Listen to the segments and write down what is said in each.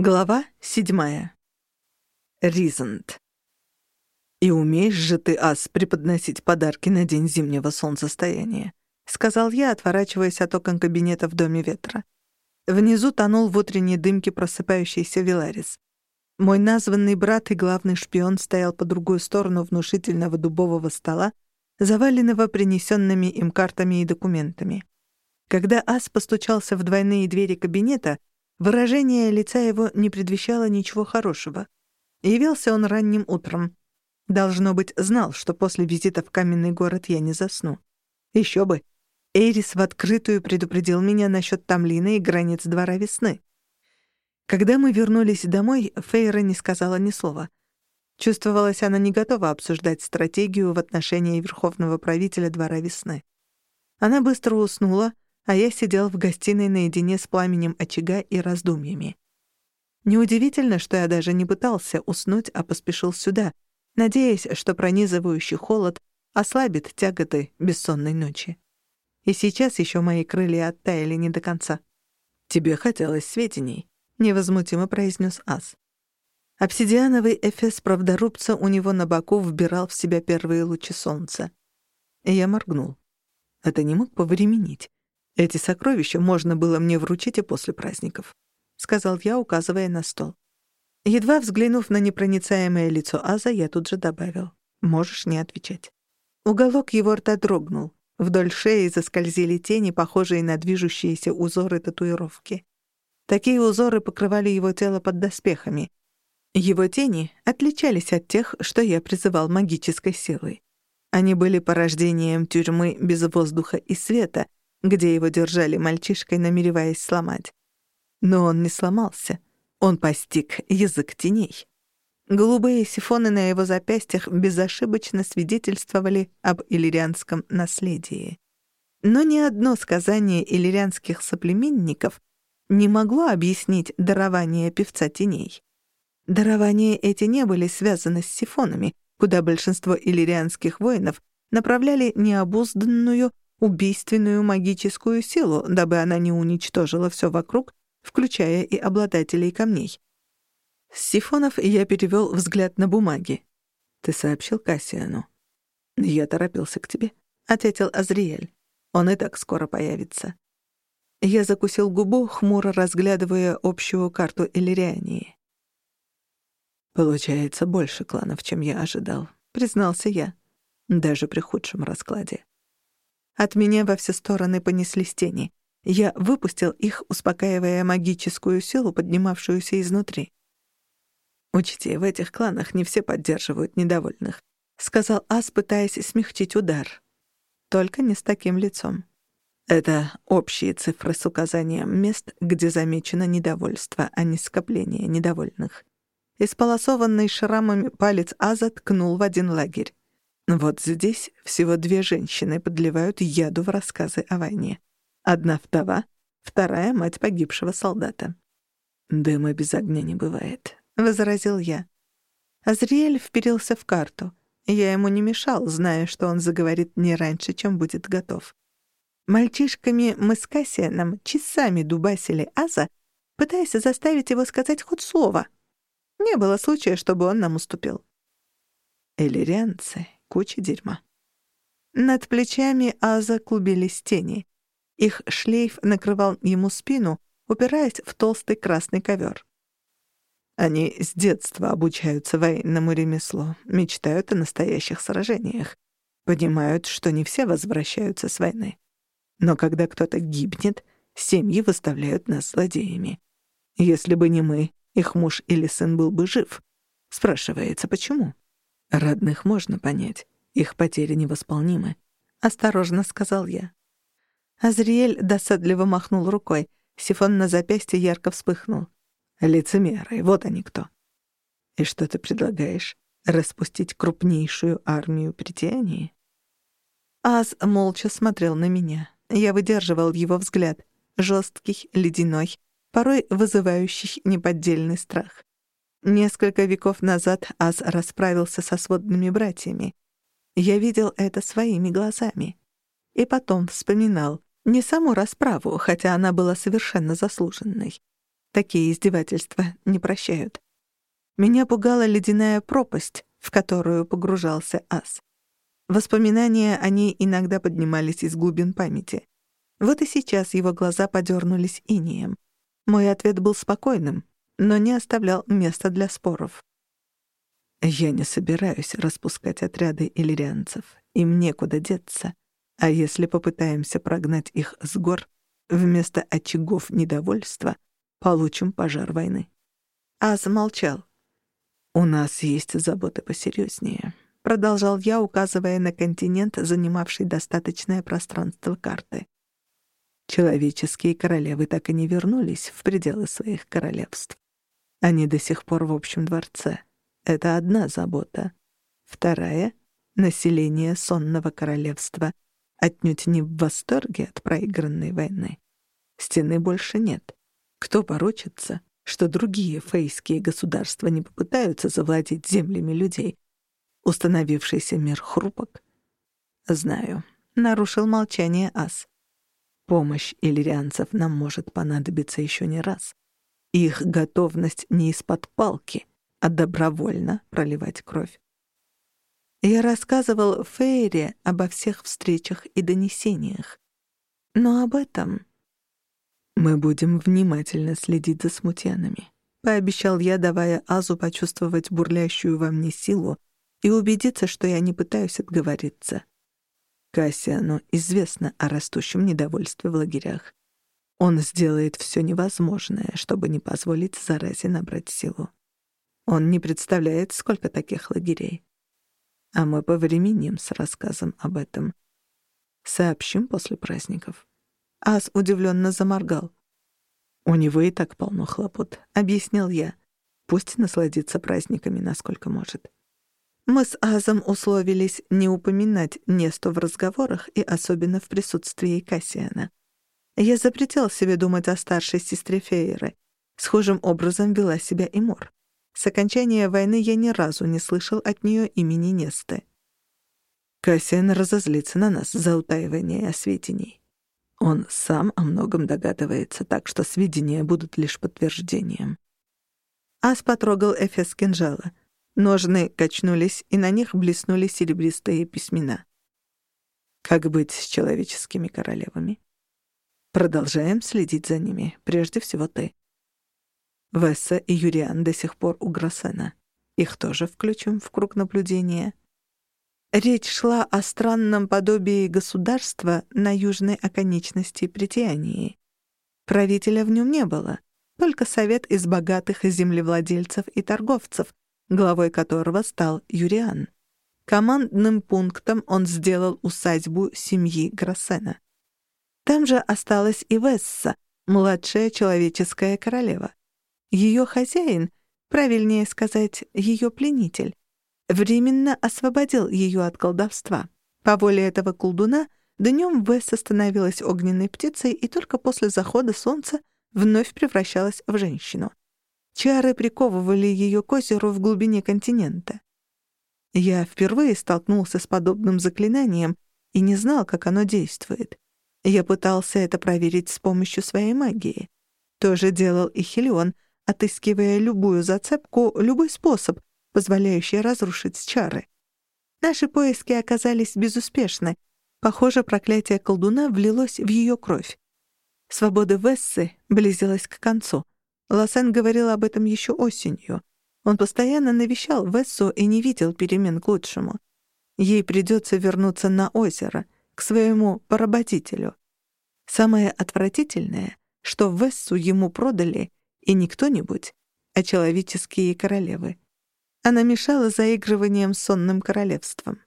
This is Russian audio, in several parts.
Глава седьмая. Ризант. «И умеешь же ты, ас, преподносить подарки на день зимнего солнцестояния», — сказал я, отворачиваясь от окон кабинета в Доме ветра. Внизу тонул в утренней дымке просыпающийся Виларис. Мой названный брат и главный шпион стоял по другую сторону внушительного дубового стола, заваленного принесенными им картами и документами. Когда ас постучался в двойные двери кабинета, Выражение лица его не предвещало ничего хорошего. Явился он ранним утром. Должно быть, знал, что после визита в каменный город я не засну. Еще бы. Эрис в открытую предупредил меня насчет Тамлина и границ двора весны. Когда мы вернулись домой, Фейра не сказала ни слова. Чувствовалось, она не готова обсуждать стратегию в отношении верховного правителя двора весны. Она быстро уснула, а я сидел в гостиной наедине с пламенем очага и раздумьями. Неудивительно, что я даже не пытался уснуть, а поспешил сюда, надеясь, что пронизывающий холод ослабит тяготы бессонной ночи. И сейчас еще мои крылья оттаяли не до конца. «Тебе хотелось сведений», — невозмутимо произнес Ас. Обсидиановый эфес правдорубца у него на боку вбирал в себя первые лучи солнца. И я моргнул. Это не мог повременить. Эти сокровища можно было мне вручить и после праздников», — сказал я, указывая на стол. Едва взглянув на непроницаемое лицо Аза, я тут же добавил. «Можешь не отвечать». Уголок его рта дрогнул. Вдоль шеи заскользили тени, похожие на движущиеся узоры татуировки. Такие узоры покрывали его тело под доспехами. Его тени отличались от тех, что я призывал магической силой. Они были порождением тюрьмы без воздуха и света, где его держали мальчишкой, намереваясь сломать. Но он не сломался. Он постиг язык теней. Голубые сифоны на его запястьях безошибочно свидетельствовали об иллирианском наследии. Но ни одно сказание иллирианских соплеменников не могло объяснить дарование певца теней. Дарования эти не были связаны с сифонами, куда большинство иллирианских воинов направляли необузданную, убийственную магическую силу, дабы она не уничтожила все вокруг, включая и обладателей камней. С сифонов я перевел взгляд на бумаги. «Ты сообщил Кассиану?» «Я торопился к тебе», — ответил Азриэль. «Он и так скоро появится». Я закусил губу, хмуро разглядывая общую карту Иллириании. «Получается больше кланов, чем я ожидал», — признался я, даже при худшем раскладе. От меня во все стороны понеслись тени. Я выпустил их, успокаивая магическую силу, поднимавшуюся изнутри. «Учти, в этих кланах не все поддерживают недовольных», — сказал Ас, пытаясь смягчить удар. «Только не с таким лицом. Это общие цифры с указанием мест, где замечено недовольство, а не скопление недовольных». Исполосованный шрамами палец Аза ткнул в один лагерь. Вот здесь всего две женщины подливают яду в рассказы о войне. Одна вдова, вторая — мать погибшего солдата. «Дыма без огня не бывает», — возразил я. Азриэль вперился в карту. Я ему не мешал, зная, что он заговорит не раньше, чем будет готов. Мальчишками мы с Кассианом часами дубасили Аза, пытаясь заставить его сказать хоть слово. Не было случая, чтобы он нам уступил. Эллирианцы куча дерьма. Над плечами Аза клубились тени. Их шлейф накрывал ему спину, упираясь в толстый красный ковер. Они с детства обучаются военному ремеслу, мечтают о настоящих сражениях, понимают, что не все возвращаются с войны. Но когда кто-то гибнет, семьи выставляют нас злодеями. Если бы не мы, их муж или сын был бы жив. Спрашивается, почему? Родных можно понять. Их потери невосполнимы. Осторожно сказал я. Азриэль досадливо махнул рукой. Сифон на запястье ярко вспыхнул. Лицемеры, вот они кто. И что ты предлагаешь? Распустить крупнейшую армию притяний? Аз молча смотрел на меня. Я выдерживал его взгляд. Жесткий, ледяной, порой вызывающий неподдельный страх. Несколько веков назад Аз расправился со сводными братьями. Я видел это своими глазами. И потом вспоминал не саму расправу, хотя она была совершенно заслуженной. Такие издевательства не прощают. Меня пугала ледяная пропасть, в которую погружался ас. Воспоминания о ней иногда поднимались из глубин памяти. Вот и сейчас его глаза подернулись инием. Мой ответ был спокойным, но не оставлял места для споров. «Я не собираюсь распускать отряды иллирианцев. Им некуда деться. А если попытаемся прогнать их с гор, вместо очагов недовольства получим пожар войны». А замолчал. «У нас есть заботы посерьезнее продолжал я, указывая на континент, занимавший достаточное пространство карты. Человеческие королевы так и не вернулись в пределы своих королевств. Они до сих пор в общем дворце. Это одна забота. Вторая — население сонного королевства отнюдь не в восторге от проигранной войны. Стены больше нет. Кто поручится, что другие фейские государства не попытаются завладеть землями людей, Установившийся мир хрупок. Знаю. Нарушил молчание ас. Помощь иллирианцев нам может понадобиться еще не раз. Их готовность не из-под палки, а добровольно проливать кровь. Я рассказывал Фейре обо всех встречах и донесениях. Но об этом... Мы будем внимательно следить за смутьянами. Пообещал я, давая Азу почувствовать бурлящую во мне силу, и убедиться, что я не пытаюсь отговориться. Кассиану известно о растущем недовольстве в лагерях. Он сделает все невозможное, чтобы не позволить заразе набрать силу. Он не представляет, сколько таких лагерей. А мы повременим с рассказом об этом. Сообщим после праздников. Ас удивленно заморгал. «У него и так полно хлопот», — объяснил я. «Пусть насладится праздниками, насколько может». Мы с Азом условились не упоминать Несту в разговорах и особенно в присутствии Кассиана. Я запретил себе думать о старшей сестре Фейеры. Схожим образом вела себя и Мор. С окончания войны я ни разу не слышал от нее имени Несты. Кассиан разозлится на нас за утаивание сведений. Он сам о многом догадывается, так что сведения будут лишь подтверждением. Ас потрогал эфес кинжала — Ножны качнулись, и на них блеснули серебристые письмена. Как быть с человеческими королевами? Продолжаем следить за ними, прежде всего ты. Весса и Юриан до сих пор у Гроссена. Их тоже включим в круг наблюдения. Речь шла о странном подобии государства на южной оконечности Притянии. Правителя в нем не было, только совет из богатых землевладельцев и торговцев, главой которого стал Юриан. Командным пунктом он сделал усадьбу семьи Гроссена. Там же осталась и Весса, младшая человеческая королева. Ее хозяин, правильнее сказать, ее пленитель, временно освободил ее от колдовства. По воле этого колдуна днем Весса становилась огненной птицей и только после захода солнца вновь превращалась в женщину. Чары приковывали ее к озеру в глубине континента. Я впервые столкнулся с подобным заклинанием и не знал, как оно действует. Я пытался это проверить с помощью своей магии. То же делал и Хелион, отыскивая любую зацепку, любой способ, позволяющий разрушить чары. Наши поиски оказались безуспешны. Похоже, проклятие колдуна влилось в ее кровь. Свобода Вессы близилась к концу — Лосен говорил об этом еще осенью. Он постоянно навещал Вессу и не видел перемен к лучшему. Ей придется вернуться на озеро, к своему поработителю. Самое отвратительное, что Вессу ему продали и не кто-нибудь, а человеческие королевы. Она мешала заигрыванием с сонным королевством.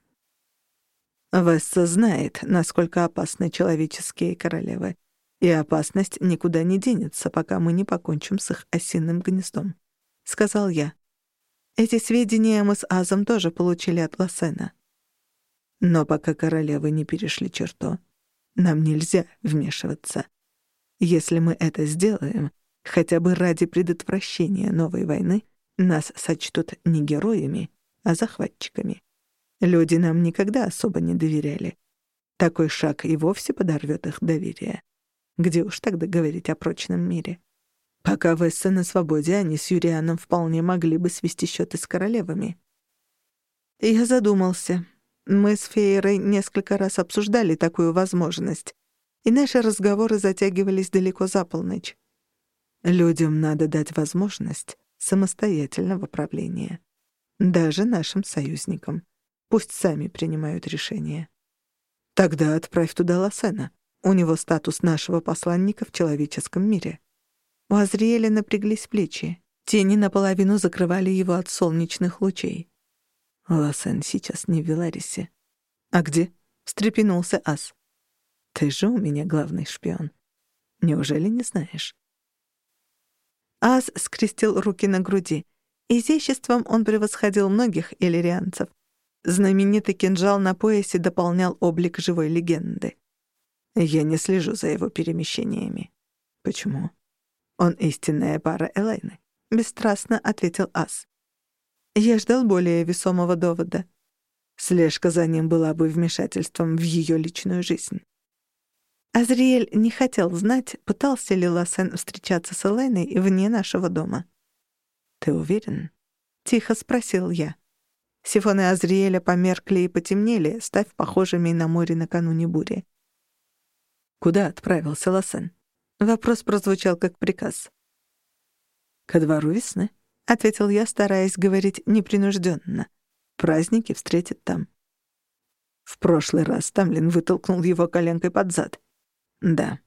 Весса знает, насколько опасны человеческие королевы, и опасность никуда не денется, пока мы не покончим с их осиным гнездом», — сказал я. Эти сведения мы с Азом тоже получили от Лосена. Но пока королевы не перешли черту, нам нельзя вмешиваться. Если мы это сделаем, хотя бы ради предотвращения новой войны, нас сочтут не героями, а захватчиками. Люди нам никогда особо не доверяли. Такой шаг и вовсе подорвет их доверие. Где уж тогда говорить о прочном мире? Пока Весса на свободе, они с Юрианом вполне могли бы свести счеты с королевами. Я задумался. Мы с Фейерой несколько раз обсуждали такую возможность, и наши разговоры затягивались далеко за полночь. Людям надо дать возможность самостоятельного правления. Даже нашим союзникам. Пусть сами принимают решения. Тогда отправь туда Лосена. У него статус нашего посланника в человеческом мире. У Азриэля напряглись плечи. Тени наполовину закрывали его от солнечных лучей. Лосен сейчас не в Веларисе. «А где?» — встрепенулся Ас. «Ты же у меня главный шпион. Неужели не знаешь?» Ас скрестил руки на груди. Изяществом он превосходил многих иллирианцев. Знаменитый кинжал на поясе дополнял облик живой легенды. Я не слежу за его перемещениями. Почему? Он истинная пара Элайны. Бесстрастно ответил Ас. Я ждал более весомого довода. Слежка за ним была бы вмешательством в ее личную жизнь. Азриэль не хотел знать, пытался ли Лассен встречаться с Элайной вне нашего дома. «Ты уверен?» — тихо спросил я. Сифоны Азриэля померкли и потемнели, став похожими на море накануне бури. «Куда отправился Лассен?» Вопрос прозвучал как приказ. «Ко двору весны», — ответил я, стараясь говорить непринужденно. «Праздники встретят там». В прошлый раз Тамлин вытолкнул его коленкой под зад. Да.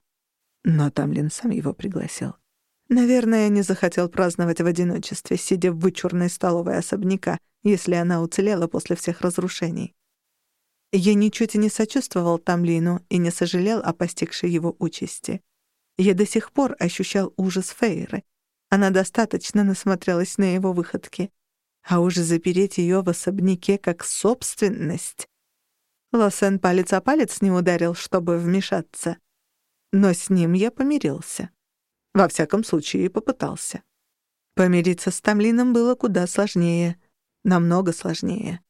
Но Тамлин сам его пригласил. Наверное, не захотел праздновать в одиночестве, сидя в вычурной столовой особняка, если она уцелела после всех разрушений. Я ничуть и не сочувствовал Тамлину и не сожалел о постигшей его участи. Я до сих пор ощущал ужас Фейры. Она достаточно насмотрелась на его выходки. А уже запереть ее в особняке как собственность. Лосен палец о палец не ударил, чтобы вмешаться. Но с ним я помирился. Во всяком случае, попытался. Помириться с Тамлином было куда сложнее. Намного сложнее.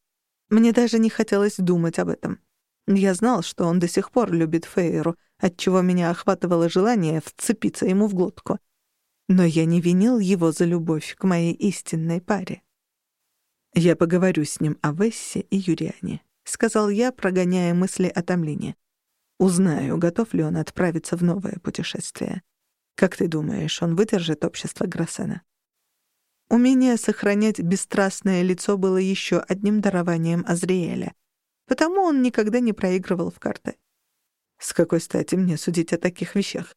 Мне даже не хотелось думать об этом. Я знал, что он до сих пор любит Фейру, отчего меня охватывало желание вцепиться ему в глотку. Но я не винил его за любовь к моей истинной паре. «Я поговорю с ним о Вессе и Юриане», — сказал я, прогоняя мысли о Тамлине. Узнаю, готов ли он отправиться в новое путешествие. Как ты думаешь, он выдержит общество Гроссена? Умение сохранять бесстрастное лицо было еще одним дарованием Азриэля, потому он никогда не проигрывал в карты. С какой стати мне судить о таких вещах?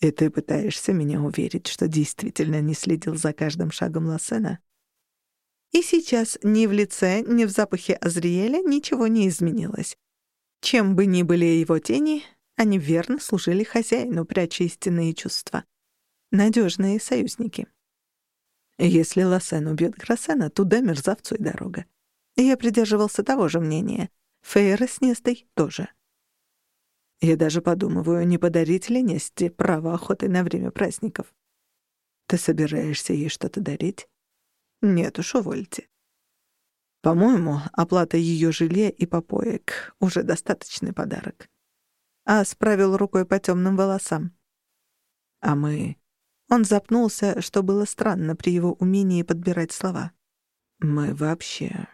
И ты пытаешься меня уверить, что действительно не следил за каждым шагом Лассена? И сейчас ни в лице, ни в запахе Азриэля ничего не изменилось. Чем бы ни были его тени, они верно служили хозяину, пряча истинные чувства. Надежные союзники. Если Лосен убьет Гроссена, туда мерзавцу и дорога. Я придерживался того же мнения. Фейра с Нестой тоже. Я даже подумываю, не подарить ли Несте право охоты на время праздников. Ты собираешься ей что-то дарить? Нет уж, увольте. По-моему, оплата ее жилья и попоек — уже достаточный подарок. А справил рукой по темным волосам. А мы... Он запнулся, что было странно при его умении подбирать слова. «Мы вообще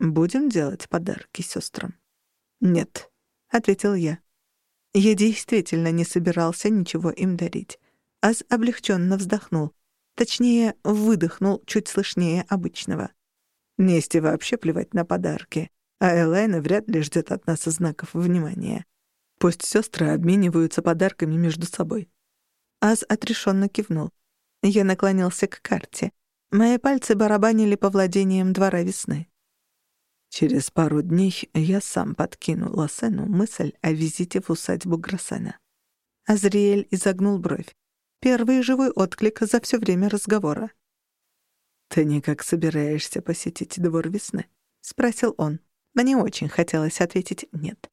будем делать подарки сестрам?» «Нет», — ответил я. Я действительно не собирался ничего им дарить. Аз облегченно вздохнул. Точнее, выдохнул чуть слышнее обычного. Несте вообще плевать на подарки, а Элайна вряд ли ждет от нас знаков внимания. Пусть сестры обмениваются подарками между собой. Аз отрешенно кивнул. Я наклонился к карте. Мои пальцы барабанили по владениям двора весны. Через пару дней я сам подкинул Лосену мысль о визите в усадьбу Гроссена. Азриэль изогнул бровь. Первый живой отклик за все время разговора. «Ты никак собираешься посетить двор весны?» — спросил он. Мне очень хотелось ответить «нет».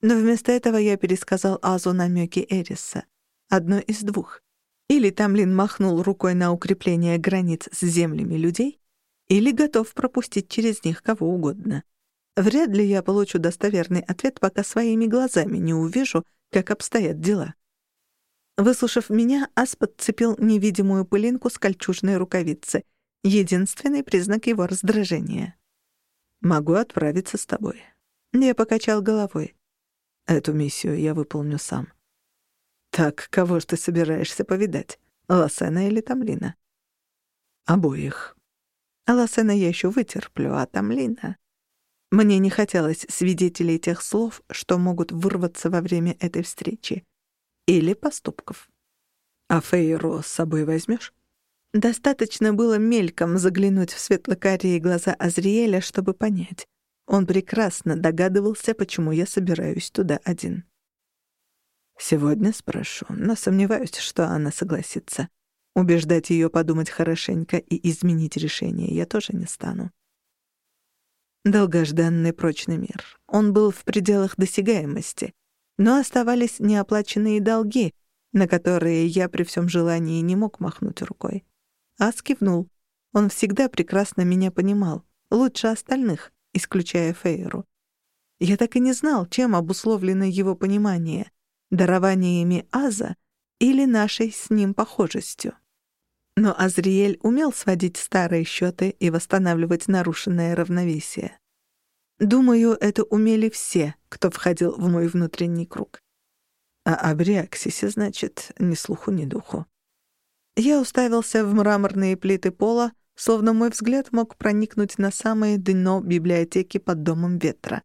Но вместо этого я пересказал Азу намеки Эриса. Одно из двух. Или Тамлин махнул рукой на укрепление границ с землями людей, или готов пропустить через них кого угодно. Вряд ли я получу достоверный ответ, пока своими глазами не увижу, как обстоят дела. Выслушав меня, Ас подцепил невидимую пылинку с кольчужной рукавицы. Единственный признак его раздражения. «Могу отправиться с тобой». Я покачал головой. «Эту миссию я выполню сам». «Так, кого ж ты собираешься повидать? Лосена или Тамлина?» «Обоих». А Лосена я еще вытерплю, а Тамлина... Мне не хотелось свидетелей тех слов, что могут вырваться во время этой встречи. Или поступков. «А Фейру с собой возьмешь? Достаточно было мельком заглянуть в светло-карие глаза Азриэля, чтобы понять. Он прекрасно догадывался, почему я собираюсь туда один. Сегодня спрошу, но сомневаюсь, что она согласится. Убеждать ее подумать хорошенько и изменить решение я тоже не стану. Долгожданный прочный мир. Он был в пределах досягаемости, но оставались неоплаченные долги, на которые я при всем желании не мог махнуть рукой. Ас кивнул. Он всегда прекрасно меня понимал, лучше остальных, исключая Фейру. Я так и не знал, чем обусловлено его понимание — дарованиями Аза или нашей с ним похожестью. Но Азриэль умел сводить старые счеты и восстанавливать нарушенное равновесие. Думаю, это умели все, кто входил в мой внутренний круг. А о Бриаксисе, значит, ни слуху, ни духу. Я уставился в мраморные плиты пола, словно мой взгляд мог проникнуть на самое дно библиотеки под домом ветра.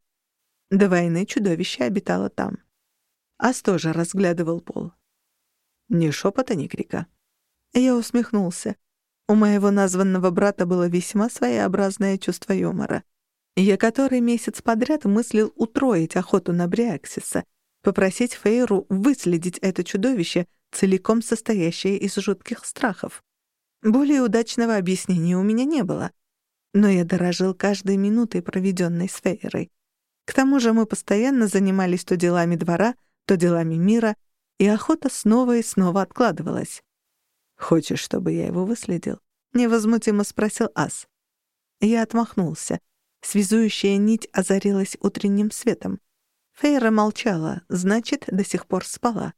До войны чудовище обитало там. Ас тоже разглядывал пол. Ни шепота, ни крика. Я усмехнулся. У моего названного брата было весьма своеобразное чувство юмора. Я который месяц подряд мыслил утроить охоту на Бриаксиса, попросить Фейру выследить это чудовище, целиком состоящее из жутких страхов. Более удачного объяснения у меня не было. Но я дорожил каждой минутой, проведенной с Фейрой. К тому же мы постоянно занимались то делами двора, то делами мира, и охота снова и снова откладывалась. «Хочешь, чтобы я его выследил?» — невозмутимо спросил Ас. Я отмахнулся. Связующая нить озарилась утренним светом. Фейра молчала, значит, до сих пор спала.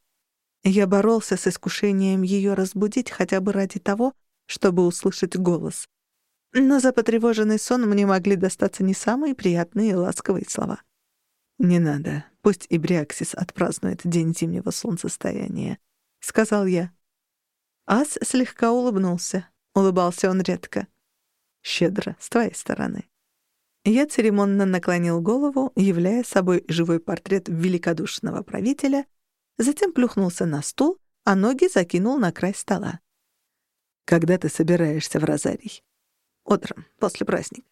Я боролся с искушением ее разбудить хотя бы ради того, чтобы услышать голос. Но за потревоженный сон мне могли достаться не самые приятные и ласковые слова. «Не надо. Пусть и Бриаксис отпразднует день зимнего солнцестояния», — сказал я. Ас слегка улыбнулся. Улыбался он редко. Щедро, с твоей стороны. Я церемонно наклонил голову, являя собой живой портрет великодушного правителя, затем плюхнулся на стул, а ноги закинул на край стола. «Когда ты собираешься в Розарий?» «Утром, после праздника».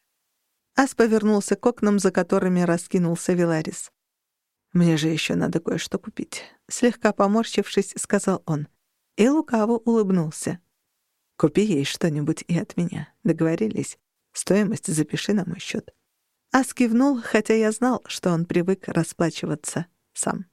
Ас повернулся к окнам, за которыми раскинулся Виларис. «Мне же еще надо кое-что купить», — слегка поморщившись, сказал он и лукаво улыбнулся. «Купи ей что-нибудь и от меня. Договорились? Стоимость запиши на мой счет». Ас кивнул, хотя я знал, что он привык расплачиваться сам.